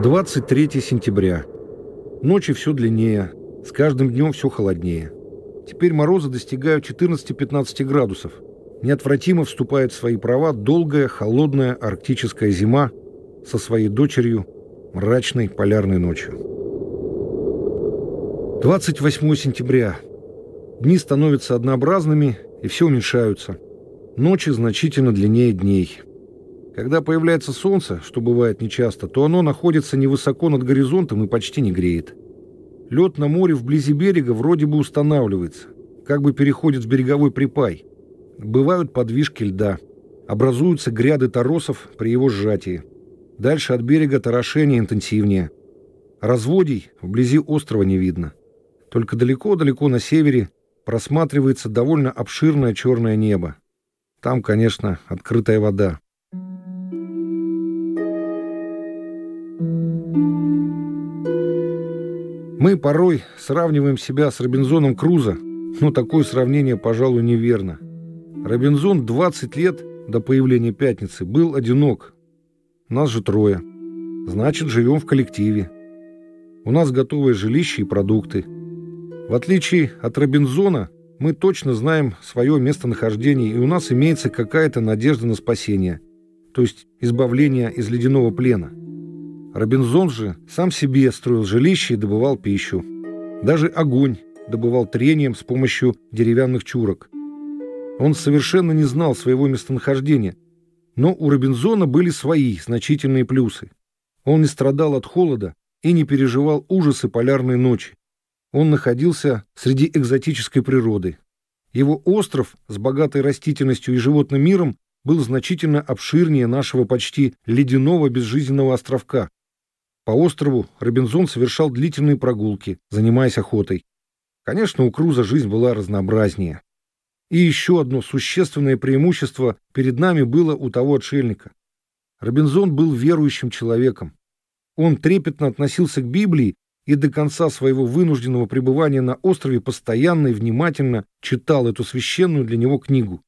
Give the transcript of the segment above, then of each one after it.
23 сентября. Ночи все длиннее, с каждым днем все холоднее. Теперь морозы достигают 14-15 градусов. Неотвратимо вступает в свои права долгая, холодная арктическая зима со своей дочерью мрачной полярной ночью. 28 сентября. Дни становятся однообразными и все уменьшаются. Ночи значительно длиннее дней. Когда появляется солнце, что бывает нечасто, то оно находится невысоко над горизонтом и почти не греет. Лед на море вблизи берега вроде бы устанавливается, как бы переходит в береговой припай. Бывают подвижки льда. Образуются гряды торосов при его сжатии. Дальше от берега торошение интенсивнее. Разводий вблизи острова не видно. Только далеко-далеко на севере просматривается довольно обширное черное небо. Там, конечно, открытая вода. Мы порой сравниваем себя с Робинзоном Крузо, но такое сравнение, пожалуй, неверно. Робинзон 20 лет до появления «Пятницы» был одинок. Нас же трое. Значит, живем в коллективе. У нас готовое жилище и продукты. В отличие от Робинзона, мы точно знаем свое местонахождение, и у нас имеется какая-то надежда на спасение, то есть избавление из ледяного плена – Робинзон же сам себе строил жилище и добывал пищу. Даже огонь добывал трением с помощью деревянных чурок. Он совершенно не знал своего местонахождения, но у Робинзона были свои значительные плюсы. Он не страдал от холода и не переживал ужасы полярной ночи. Он находился среди экзотической природы. Его остров с богатой растительностью и животным миром был значительно обширнее нашего почти ледяного безжизненного островка. По острову Робинзон совершал длительные прогулки, занимаясь охотой. Конечно, у Круза жизнь была разнообразнее. И еще одно существенное преимущество перед нами было у того отшельника. Робинзон был верующим человеком. Он трепетно относился к Библии и до конца своего вынужденного пребывания на острове постоянно и внимательно читал эту священную для него книгу.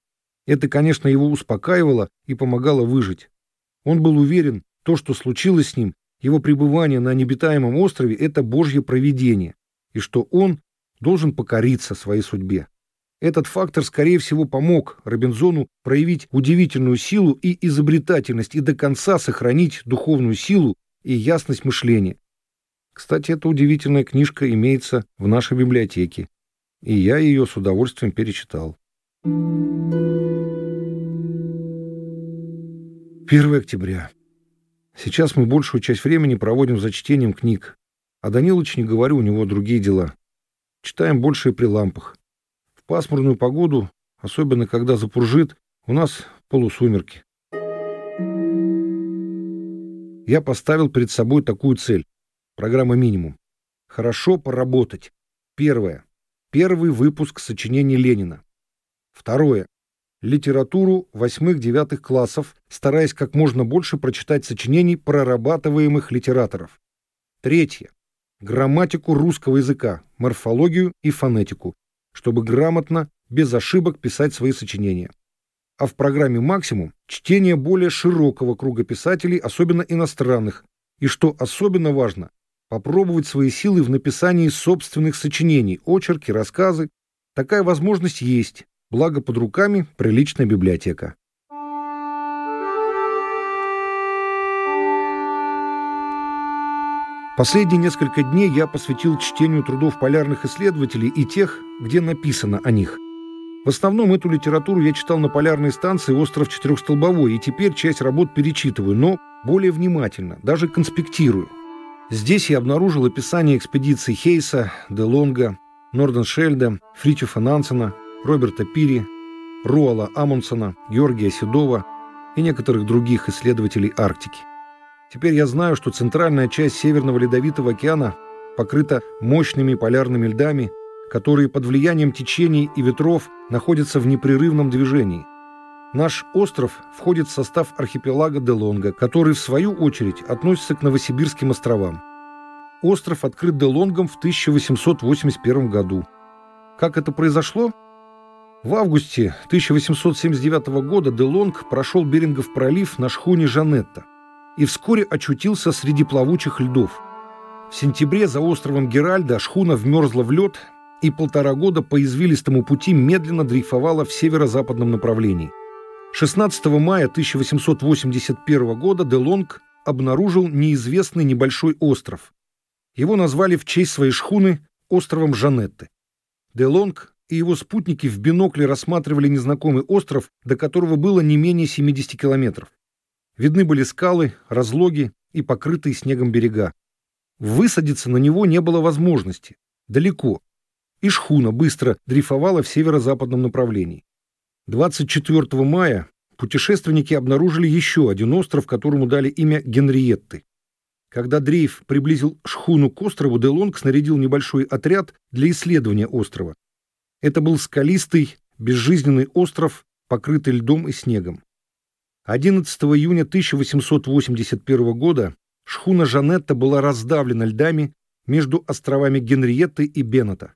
Это, конечно, его успокаивало и помогало выжить. Он был уверен, то, что случилось с ним, его пребывание на необитаемом острове – это Божье провидение, и что он должен покориться своей судьбе. Этот фактор, скорее всего, помог Робинзону проявить удивительную силу и изобретательность и до конца сохранить духовную силу и ясность мышления. Кстати, эта удивительная книжка имеется в нашей библиотеке, и я ее с удовольствием перечитал. 1 октября. Сейчас мы большую часть времени проводим за чтением книг. А Данилыч, не говорю, у него другие дела. Читаем больше и при лампах. В пасмурную погоду, особенно когда запуржит, у нас полусумерки. Я поставил перед собой такую цель. Программа «Минимум». Хорошо поработать. Первое. Первый выпуск сочинений Ленина. Второе литературу восьмых-девятых классов, стараясь как можно больше прочитать сочинений прорабатываемых литераторов. Третье. Грамматику русского языка, морфологию и фонетику, чтобы грамотно, без ошибок писать свои сочинения. А в программе «Максимум» чтение более широкого круга писателей, особенно иностранных, и, что особенно важно, попробовать свои силы в написании собственных сочинений, очерки, рассказы. Такая возможность есть, благо под руками приличная библиотека. Последние несколько дней я посвятил чтению трудов полярных исследователей и тех, где написано о них. В основном эту литературу я читал на полярной станции «Остров Четырехстолбовой», и теперь часть работ перечитываю, но более внимательно, даже конспектирую. Здесь я обнаружил описание экспедиций Хейса, Делонга, Норденшельда, Фритюфа Нансена, Роберта Пири, Руала Амундсена, Георгия Седова и некоторых других исследователей Арктики. Теперь я знаю, что центральная часть Северного Ледовитого океана покрыта мощными полярными льдами, которые под влиянием течений и ветров находятся в непрерывном движении. Наш остров входит в состав архипелага Делонга, который, в свою очередь, относится к Новосибирским островам. Остров открыт Делонгом в 1881 году. Как это произошло? В августе 1879 года Делонг прошел Берингов пролив на шхуне «Жанетта». и вскоре очутился среди плавучих льдов. В сентябре за островом Геральда шхуна вмерзла в лед и полтора года по извилистому пути медленно дрейфовала в северо-западном направлении. 16 мая 1881 года Делонг обнаружил неизвестный небольшой остров. Его назвали в честь своей шхуны островом Жанетты. Делонг и его спутники в бинокле рассматривали незнакомый остров, до которого было не менее 70 километров. Видны были скалы, разлоги и покрытые снегом берега. Высадиться на него не было возможности. Далеко. И шхуна быстро дрейфовала в северо-западном направлении. 24 мая путешественники обнаружили еще один остров, которому дали имя Генриетты. Когда дрейф приблизил шхуну к острову, Делонг снарядил небольшой отряд для исследования острова. Это был скалистый, безжизненный остров, покрытый льдом и снегом. 11 июня 1881 года шхуна Жанетта была раздавлена льдами между островами Генриетты и Беннета.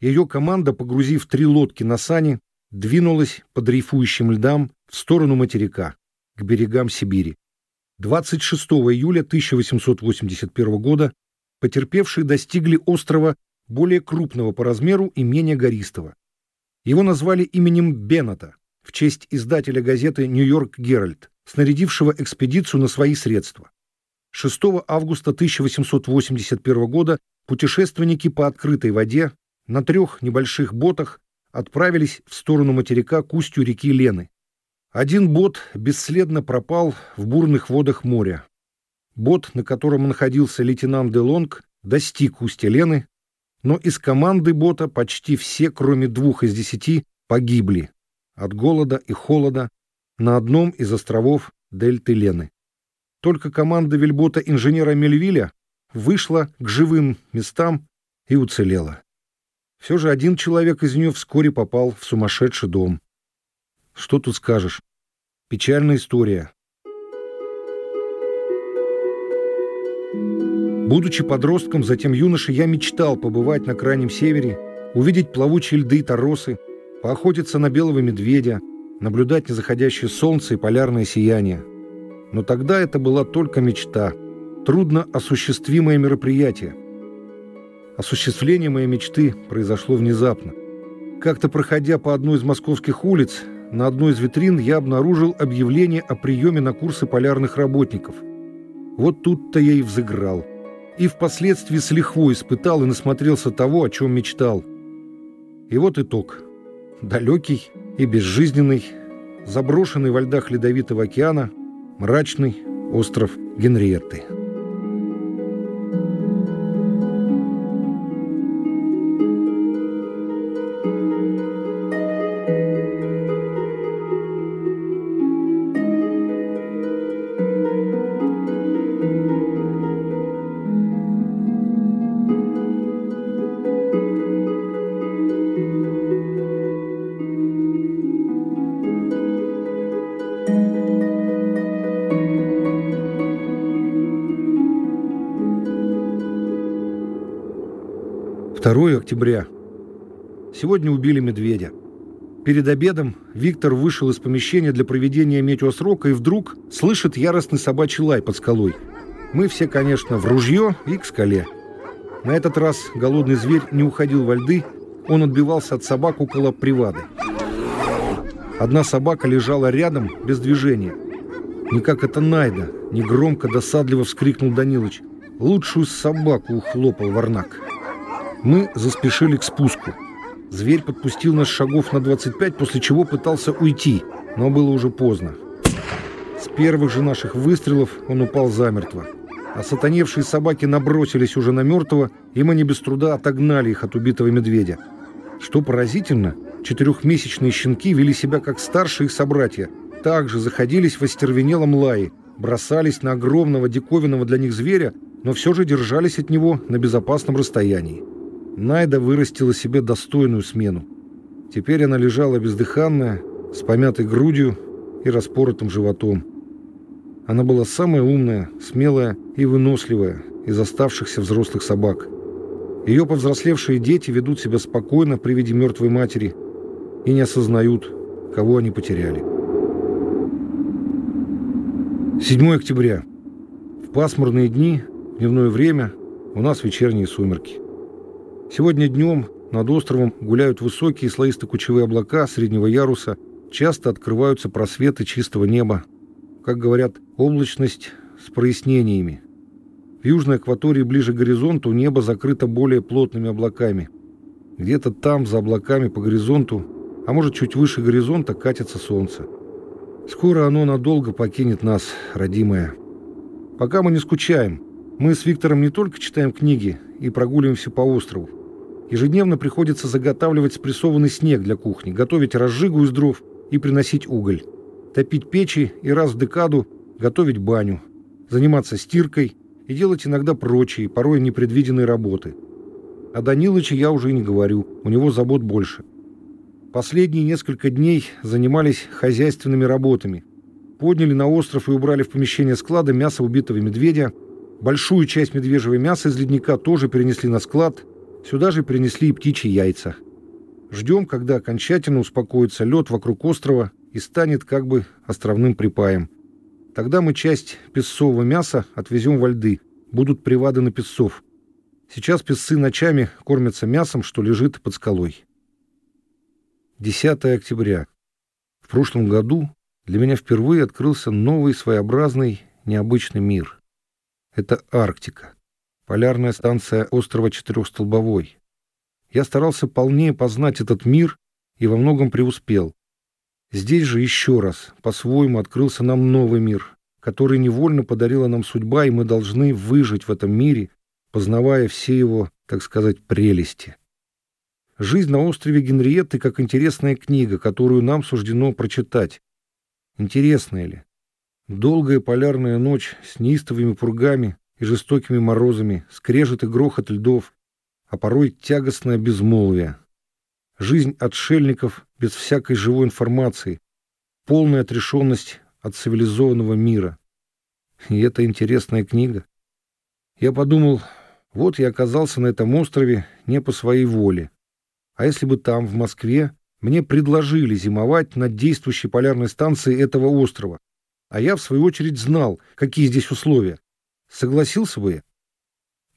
Ее команда, погрузив три лодки на сани, двинулась по дрейфующим льдам в сторону материка, к берегам Сибири. 26 июля 1881 года потерпевшие достигли острова более крупного по размеру и менее гористого. Его назвали именем Беннета в честь издателя газеты «Нью-Йорк Геральт», снарядившего экспедицию на свои средства. 6 августа 1881 года путешественники по открытой воде на трех небольших ботах отправились в сторону материка к устью реки Лены. Один бот бесследно пропал в бурных водах моря. Бот, на котором находился лейтенант Делонг, достиг устья Лены, но из команды бота почти все, кроме двух из десяти, погибли от голода и холода на одном из островов Дельты Лены. Только команда вельбота инженера Мельвиля вышла к живым местам и уцелела. Все же один человек из нее вскоре попал в сумасшедший дом. Что тут скажешь? Печальная история. Будучи подростком, затем юношей, я мечтал побывать на Крайнем Севере, увидеть плавучие льды и торосы, поохотиться на белого медведя, наблюдать незаходящее солнце и полярное сияние. Но тогда это была только мечта, трудно осуществимое мероприятие. Осуществление моей мечты произошло внезапно. Как-то проходя по одной из московских улиц, на одной из витрин я обнаружил объявление о приеме на курсы полярных работников. Вот тут-то я и взыграл. И впоследствии с лихвой испытал и насмотрелся того, о чем мечтал. И вот итог далекий и безжизненный, заброшенный во льдах Ледовитого океана, мрачный остров Генриетты. Октября. Сегодня убили медведя. Перед обедом Виктор вышел из помещения для проведения метеосрока и вдруг слышит яростный собачий лай под скалой. Мы все, конечно, в ружье и к скале. На этот раз голодный зверь не уходил во льды, он отбивался от собак около привады. Одна собака лежала рядом, без движения. Не как это Найда, негромко, досадливо вскрикнул Данилыч. Лучшую собаку ухлопал Варнак. Мы заспешили к спуску. Зверь подпустил нас шагов на 25, после чего пытался уйти, но было уже поздно. С первых же наших выстрелов он упал замертво. А сатаневшие собаки набросились уже на мертвого, и мы не без труда отогнали их от убитого медведя. Что поразительно, четырехмесячные щенки вели себя как старшие их собратья, также заходились в остервенелом лае, бросались на огромного диковинного для них зверя, но все же держались от него на безопасном расстоянии. Найда вырастила себе достойную смену. Теперь она лежала бездыханная, с помятой грудью и распоротым животом. Она была самая умная, смелая и выносливая из оставшихся взрослых собак. Ее повзрослевшие дети ведут себя спокойно при виде мертвой матери и не осознают, кого они потеряли. 7 октября. пасмурные дни, дневное время, у нас вечерние сумерки. Сегодня днем над островом гуляют высокие слоисто-кучевые облака среднего яруса, часто открываются просветы чистого неба. Как говорят, облачность с прояснениями. В южной акватории ближе к горизонту небо закрыто более плотными облаками. Где-то там, за облаками по горизонту, а может чуть выше горизонта, катится солнце. Скоро оно надолго покинет нас, родимое. Пока мы не скучаем. Мы с Виктором не только читаем книги и прогуливаемся по острову. Ежедневно приходится заготавливать спрессованный снег для кухни, готовить разжигу из дров и приносить уголь, топить печи и раз в декаду готовить баню, заниматься стиркой и делать иногда прочие, порой непредвиденные работы. О Данилыче я уже и не говорю, у него забот больше. Последние несколько дней занимались хозяйственными работами. Подняли на остров и убрали в помещение склада мясо убитого медведя. Большую часть медвежьего мяса из ледника тоже перенесли на склад. Сюда же перенесли и птичьи яйца. Ждем, когда окончательно успокоится лед вокруг острова и станет как бы островным припаем. Тогда мы часть песцового мяса отвезем во льды. Будут привады на песцов. Сейчас песцы ночами кормятся мясом, что лежит под скалой. 10 октября. В прошлом году для меня впервые открылся новый своеобразный необычный мир. Это Арктика, полярная станция острова Четырехстолбовой. Я старался полнее познать этот мир и во многом преуспел. Здесь же еще раз, по-своему, открылся нам новый мир, который невольно подарила нам судьба, и мы должны выжить в этом мире, познавая все его, так сказать, прелести. Жизнь на острове Генриетты как интересная книга, которую нам суждено прочитать. Интересная ли? Долгая полярная ночь с неистовыми пургами и жестокими морозами, скрежет и грохот льдов, а порой тягостное безмолвие. Жизнь отшельников без всякой живой информации, полная отрешенность от цивилизованного мира. И это интересная книга. Я подумал, вот я оказался на этом острове не по своей воле. А если бы там, в Москве, мне предложили зимовать на действующей полярной станции этого острова, а я, в свою очередь, знал, какие здесь условия, согласился бы я?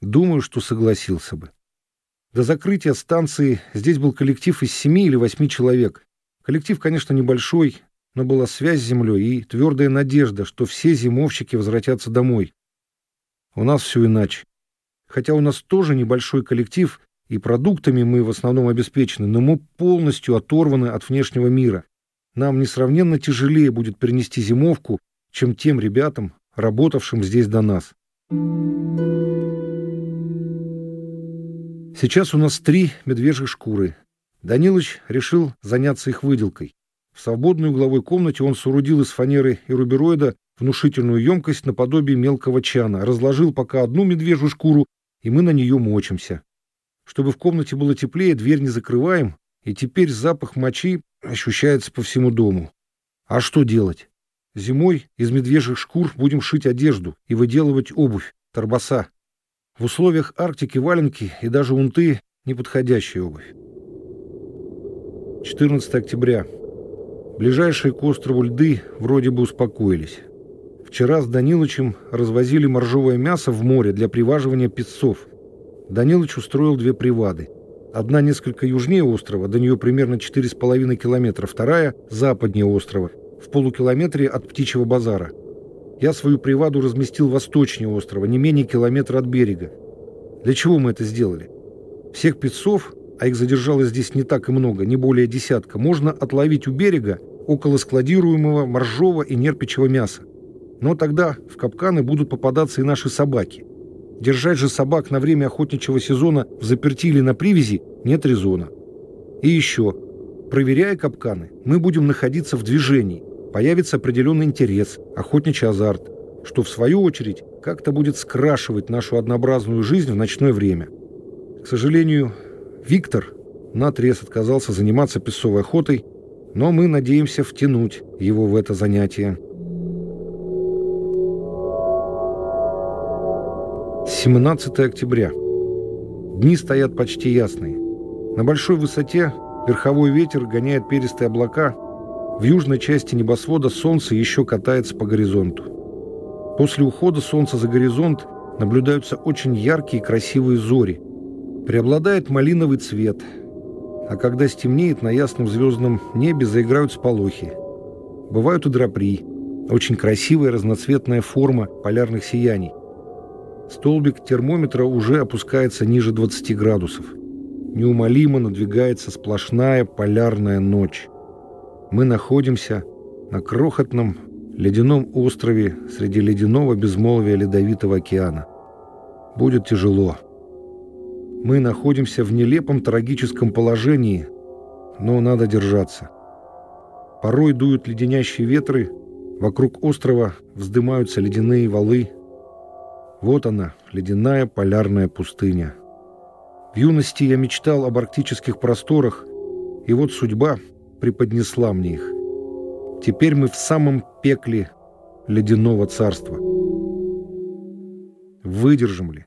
Думаю, что согласился бы. До закрытия станции здесь был коллектив из семи или восьми человек. Коллектив, конечно, небольшой, но была связь с землей и твердая надежда, что все зимовщики возвратятся домой. У нас все иначе. Хотя у нас тоже небольшой коллектив, и продуктами мы в основном обеспечены, но мы полностью оторваны от внешнего мира. Нам несравненно тяжелее будет перенести зимовку, чем тем ребятам, работавшим здесь до нас. Сейчас у нас три медвежьих шкуры. Данилыч решил заняться их выделкой. В свободной угловой комнате он соорудил из фанеры и рубероида внушительную емкость наподобие мелкого чана, разложил пока одну медвежью шкуру, и мы на нее мочимся. Чтобы в комнате было теплее, дверь не закрываем, и теперь запах мочи ощущается по всему дому. А что делать? Зимой из медвежьих шкур будем шить одежду и выделывать обувь, торбоса. В условиях Арктики валенки и даже унты – неподходящая обувь. 14 октября. Ближайшие к острову льды вроде бы успокоились. Вчера с Данилычем развозили моржовое мясо в море для приваживания песцов – Данилыч устроил две привады. Одна несколько южнее острова, до нее примерно 4,5 километра, вторая – западнее острова, в полукилометре от Птичьего базара. Я свою приваду разместил восточнее острова, не менее километра от берега. Для чего мы это сделали? Всех пецов, а их задержалось здесь не так и много, не более десятка, можно отловить у берега около складируемого моржового и нерпичьего мяса. Но тогда в капканы будут попадаться и наши собаки. Держать же собак на время охотничьего сезона в заперти или на привязи нет резона. И еще, проверяя капканы, мы будем находиться в движении. Появится определенный интерес, охотничий азарт, что в свою очередь как-то будет скрашивать нашу однообразную жизнь в ночное время. К сожалению, Виктор наотрез отказался заниматься песовой охотой, но мы надеемся втянуть его в это занятие. 17 октября. Дни стоят почти ясные. На большой высоте верховой ветер гоняет перистые облака. В южной части небосвода солнце еще катается по горизонту. После ухода солнца за горизонт наблюдаются очень яркие и красивые зори. Преобладает малиновый цвет. А когда стемнеет, на ясном звездном небе заиграют сполохи. Бывают и драпри. Очень красивая разноцветная форма полярных сияний. Столбик термометра уже опускается ниже 20 градусов. Неумолимо надвигается сплошная полярная ночь. Мы находимся на крохотном ледяном острове среди ледяного безмолвия ледовитого океана. Будет тяжело. Мы находимся в нелепом трагическом положении, но надо держаться. Порой дуют леденящие ветры, вокруг острова вздымаются ледяные валы. Вот она, ледяная полярная пустыня. В юности я мечтал об арктических просторах, и вот судьба преподнесла мне их. Теперь мы в самом пекле ледяного царства. Выдержим ли?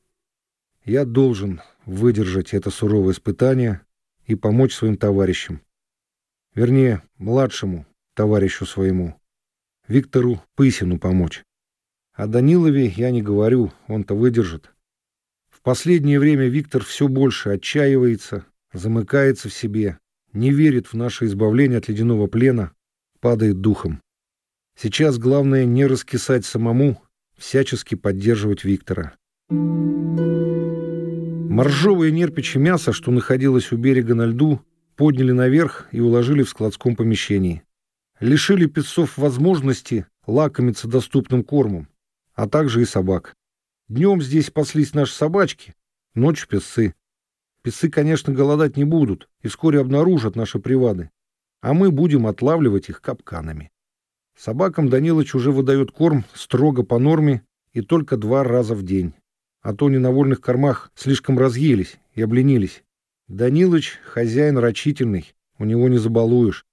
Я должен выдержать это суровое испытание и помочь своим товарищам. Вернее, младшему товарищу своему, Виктору Пысину помочь. О Данилове я не говорю, он-то выдержит. В последнее время Виктор все больше отчаивается, замыкается в себе, не верит в наше избавление от ледяного плена, падает духом. Сейчас главное не раскисать самому, всячески поддерживать Виктора. Моржовое нерпичье мясо, что находилось у берега на льду, подняли наверх и уложили в складском помещении. Лишили песцов возможности лакомиться доступным кормом, а также и собак. Днем здесь паслись наши собачки, ночью песцы. Песы, конечно, голодать не будут и вскоре обнаружат наши привады а мы будем отлавливать их капканами. Собакам Данилыч уже выдает корм строго по норме и только два раза в день. А то они на вольных кормах слишком разъелись и обленились. Данилыч — хозяин рачительный, у него не забалуешь.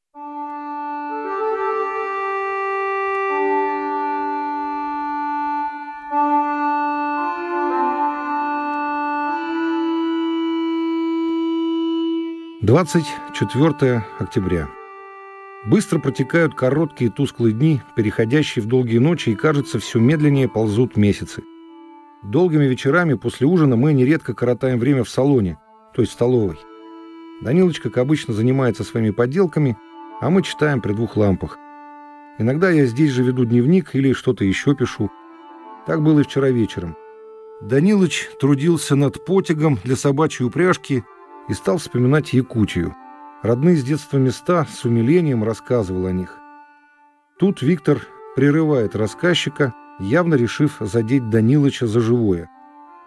Двадцать четвертое октября. Быстро протекают короткие тусклые дни, переходящие в долгие ночи, и, кажется, все медленнее ползут месяцы. Долгими вечерами после ужина мы нередко коротаем время в салоне, то есть в столовой. Данилыч, как обычно, занимается своими подделками, а мы читаем при двух лампах. Иногда я здесь же веду дневник или что-то еще пишу. Так было и вчера вечером. Данилыч трудился над потягом для собачьей упряжки и стал вспоминать Якутию – Родные с детства места с умилением рассказывал о них. Тут Виктор прерывает рассказчика, явно решив задеть Данилыча за живое.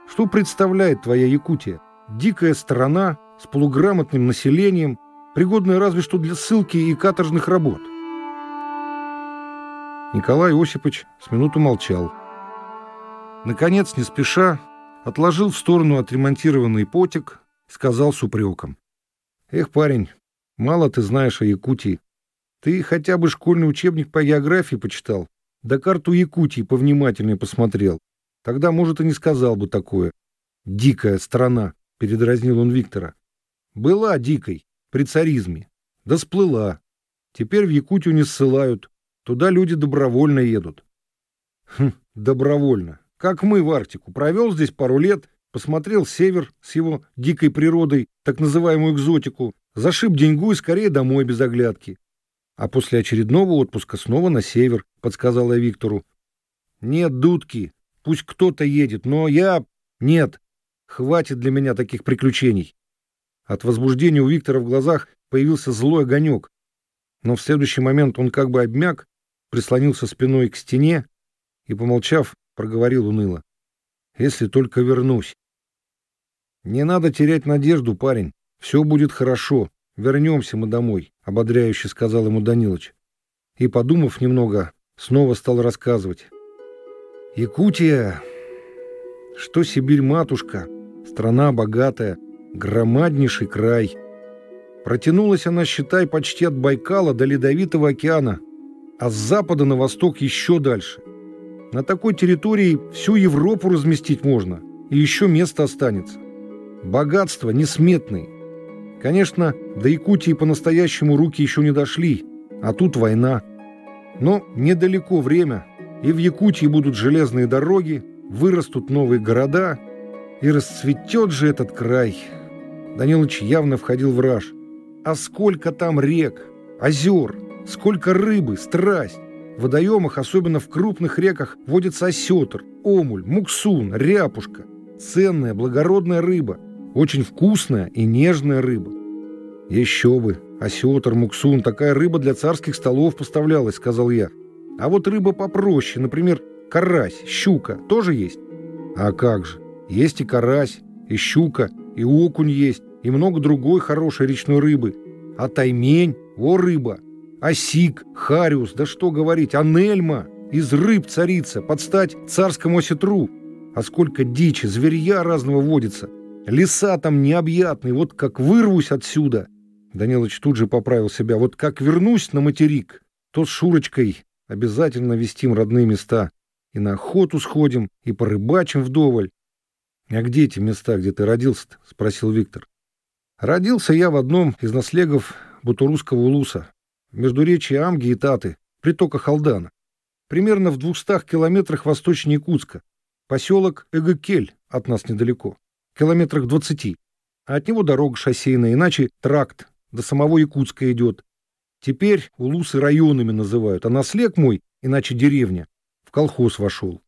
Что представляет твоя Якутия? Дикая страна с полуграмотным населением, пригодная разве что для ссылки и каторжных работ. Николай Осипович с минуту молчал. Наконец, не спеша, отложил в сторону отремонтированный потик, сказал с упреком. «Эх, парень, Мало ты знаешь о Якутии. Ты хотя бы школьный учебник по географии почитал, да карту Якутии повнимательнее посмотрел. Тогда, может, и не сказал бы такое. «Дикая страна», — передразнил он Виктора. «Была дикой, при царизме. Да сплыла. Теперь в Якутию не ссылают. Туда люди добровольно едут». «Хм, добровольно. Как мы в Арктику. Провел здесь пару лет, посмотрел север с его дикой природой, так называемую экзотику, Зашиб деньгу и скорее домой без оглядки. А после очередного отпуска снова на север, подсказал я Виктору. Нет, дудки, пусть кто-то едет, но я... Нет, хватит для меня таких приключений. От возбуждения у Виктора в глазах появился злой огонек. Но в следующий момент он как бы обмяк, прислонился спиной к стене и, помолчав, проговорил уныло. «Если только вернусь». «Не надо терять надежду, парень. «Все будет хорошо. Вернемся мы домой», — ободряюще сказал ему Данилыч. И, подумав немного, снова стал рассказывать. «Якутия, что Сибирь-матушка, страна богатая, громаднейший край. Протянулась она, считай, почти от Байкала до Ледовитого океана, а с запада на восток еще дальше. На такой территории всю Европу разместить можно, и еще место останется. Богатство несметные, Конечно, до Якутии по-настоящему руки еще не дошли, а тут война. Но недалеко время, и в Якутии будут железные дороги, вырастут новые города, и расцветет же этот край. Данилович явно входил в раж. А сколько там рек, озер, сколько рыбы, страсть. В водоемах, особенно в крупных реках, водится осетр, омуль, муксун, ряпушка. Ценная, благородная рыба. Очень вкусная и нежная рыба. Еще бы, осетр, муксун, такая рыба для царских столов поставлялась, сказал я. А вот рыба попроще, например, карась, щука, тоже есть? А как же, есть и карась, и щука, и окунь есть, и много другой хорошей речной рыбы. А таймень, о рыба, осик, хариус, да что говорить, анельма, из рыб царица, под стать царскому осетру. А сколько дичи, зверья разного водится. Леса там необъятные, вот как вырвусь отсюда. Данилович тут же поправил себя. Вот как вернусь на материк, то с Шурочкой обязательно вестим родные места. И на охоту сходим, и порыбачим вдоволь. — А где эти места, где ты родился-то? — спросил Виктор. Родился я в одном из наслегов Бутурусского улуса, между речи Амги и Таты, притока Халдана. Примерно в двухстах километрах восточнее Якутска. Поселок Эгекель от нас недалеко, километрах двадцати. А от него дорога шоссейная, иначе тракт, до самого Якутска идет. Теперь улусы районами называют, а наслег мой, иначе деревня, в колхоз вошел.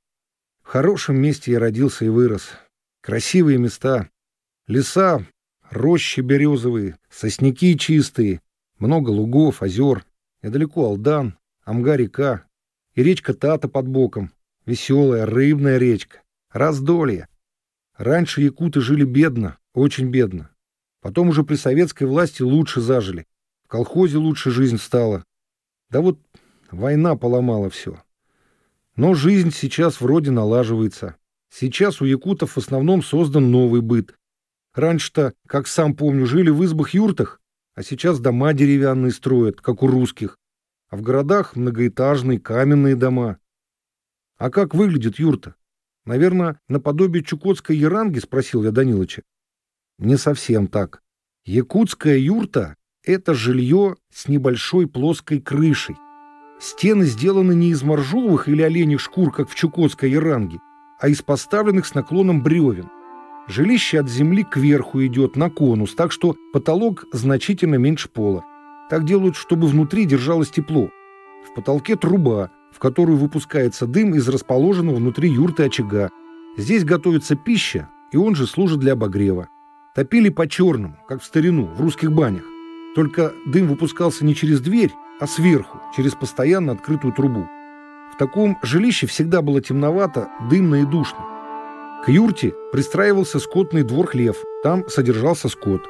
В хорошем месте я родился и вырос. Красивые места. Леса, рощи березовые, сосняки чистые, много лугов, озер, недалеко Алдан, Амга-река и речка Тата под боком, веселая рыбная речка, раздолье. Раньше якуты жили бедно, очень бедно. Потом уже при советской власти лучше зажили. В колхозе лучше жизнь стала. Да вот война поломала все. Но жизнь сейчас вроде налаживается. Сейчас у якутов в основном создан новый быт. Раньше-то, как сам помню, жили в избах-юртах, а сейчас дома деревянные строят, как у русских. А в городах многоэтажные каменные дома. А как выглядит юрта? Наверное, наподобие чукотской яранги, спросил я Данилыча. Не совсем так. Якутская юрта — это жилье с небольшой плоской крышей. Стены сделаны не из моржовых или оленьих шкур, как в чукотской яранге, а из поставленных с наклоном бревен. Жилище от земли кверху идет на конус, так что потолок значительно меньше пола. Так делают, чтобы внутри держалось тепло. В потолке труба, в которую выпускается дым из расположенного внутри юрты очага. Здесь готовится пища, и он же служит для обогрева. Топили по-черному, как в старину, в русских банях. Только дым выпускался не через дверь, а сверху, через постоянно открытую трубу. В таком жилище всегда было темновато, дымно и душно. К юрте пристраивался скотный двор хлев, там содержался скот.